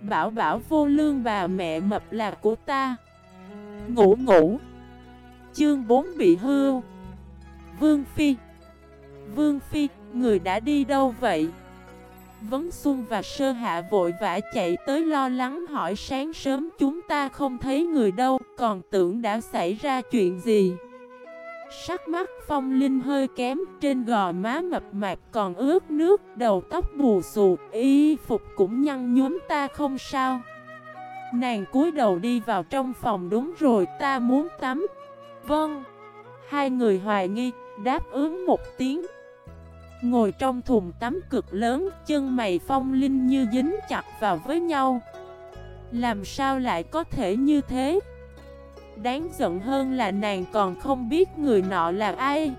Bảo bảo vô lương bà mẹ mập là của ta Ngủ ngủ Chương 4 bị hư Vương Phi Vương Phi, người đã đi đâu vậy? Vấn Xuân và Sơ Hạ vội vã chạy tới lo lắng hỏi sáng sớm chúng ta không thấy người đâu, còn tưởng đã xảy ra chuyện gì. Sắc mắt phong linh hơi kém, trên gò má mập mạp còn ướt nước, đầu tóc bù xù, y phục cũng nhăn nhúm ta không sao. Nàng cúi đầu đi vào trong phòng đúng rồi ta muốn tắm. Vâng. Hai người hoài nghi, đáp ứng một tiếng. Ngồi trong thùng tắm cực lớn, chân mày phong linh như dính chặt vào với nhau. Làm sao lại có thể như thế? Đáng giận hơn là nàng còn không biết người nọ là ai.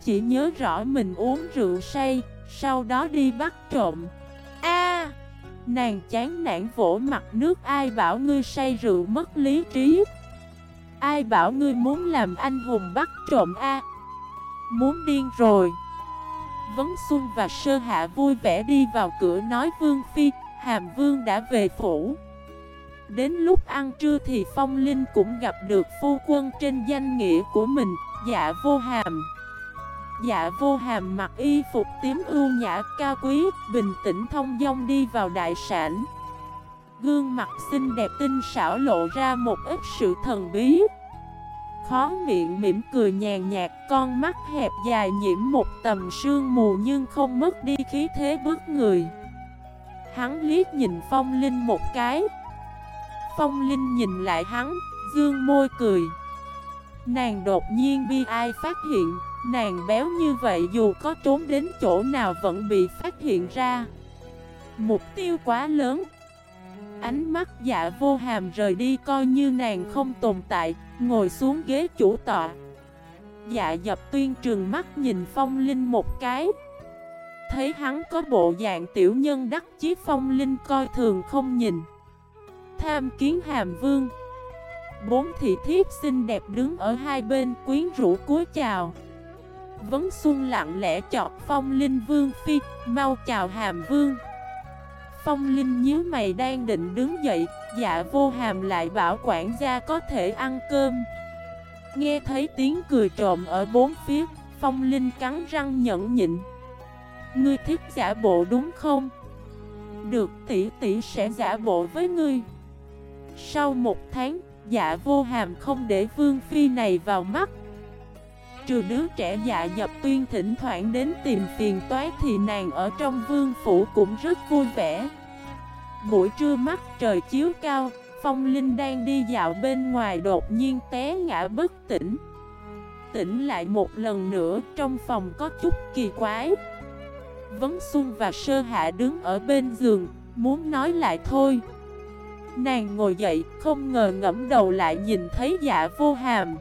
Chỉ nhớ rõ mình uống rượu say, sau đó đi bắt trộm. A, Nàng chán nản vỗ mặt nước ai bảo ngươi say rượu mất lý trí. Ai bảo ngươi muốn làm anh hùng bắt trộm A. Muốn điên rồi. Vấn Xuân và Sơ Hạ vui vẻ đi vào cửa nói Vương Phi, Hàm Vương đã về phủ. Đến lúc ăn trưa thì Phong Linh cũng gặp được phu quân trên danh nghĩa của mình, dạ vô hàm. Dạ vô hàm mặc y phục tím ưu nhã cao quý, bình tĩnh thông dong đi vào đại sản. Gương mặt xinh đẹp tinh xảo lộ ra một ít sự thần bí. Khó miệng mỉm cười nhàn nhạt Con mắt hẹp dài nhiễm một tầm sương mù Nhưng không mất đi khí thế bước người Hắn liếc nhìn Phong Linh một cái Phong Linh nhìn lại hắn, Dương môi cười. Nàng đột nhiên bi ai phát hiện, Nàng béo như vậy dù có trốn đến chỗ nào vẫn bị phát hiện ra. Mục tiêu quá lớn. Ánh mắt dạ vô hàm rời đi coi như nàng không tồn tại, Ngồi xuống ghế chủ tọa. Dạ dập tuyên trường mắt nhìn phong linh một cái. Thấy hắn có bộ dạng tiểu nhân đắc chí phong linh coi thường không nhìn. Tham kiến hàm vương Bốn thị thiếp xinh đẹp đứng ở hai bên quyến rũ cúi chào Vấn xuân lặng lẽ chọt phong linh vương phi Mau chào hàm vương Phong Linh nhíu mày đang định đứng dậy, dạ vô hàm lại bảo quản gia có thể ăn cơm. Nghe thấy tiếng cười trộm ở bốn phía, Phong Linh cắn răng nhẫn nhịn. Ngươi thích giả bộ đúng không? Được tỷ tỷ sẽ giả bộ với ngươi. Sau một tháng, dạ vô hàm không để vương phi này vào mắt. Trừ đứa trẻ dạ dập tuyên thỉnh thoảng đến tìm phiền toái thì nàng ở trong vương phủ cũng rất vui vẻ. Buổi trưa mắt trời chiếu cao, Phong Linh đang đi dạo bên ngoài đột nhiên té ngã bất tỉnh. Tỉnh lại một lần nữa trong phòng có chút kỳ quái. Vấn Xuân và Sơ Hạ đứng ở bên giường, muốn nói lại thôi. Nàng ngồi dậy, không ngờ ngẫm đầu lại nhìn thấy dạ vô hàm.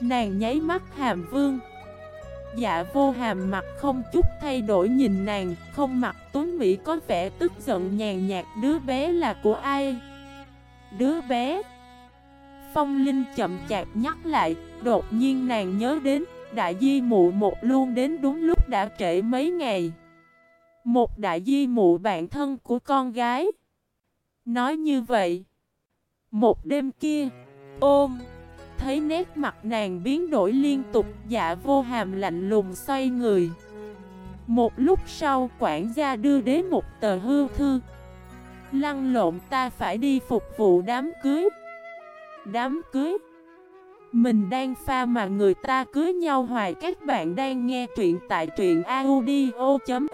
Nàng nháy mắt hàm vương. Dạ vô hàm mặt không chút thay đổi nhìn nàng Không mặt tuấn Mỹ có vẻ tức giận nhàn nhạt Đứa bé là của ai? Đứa bé? Phong Linh chậm chạp nhắc lại Đột nhiên nàng nhớ đến Đại di mụ một luôn đến đúng lúc đã trễ mấy ngày. Một đại di mụ bạn thân của con gái. Nói như vậy. Một đêm kia, Ôm, Thấy nét mặt nàng biến đổi liên tục Dạ vô hàm lạnh lùng xoay người. Một lúc sau, quản gia đưa đến một tờ hư thư. Lăn lộn, ta phải đi phục vụ đám cưới. Đám cưới? Mình đang pha mà người ta cưới nhau hoài. Các bạn đang nghe truyện tại truyện audio.fif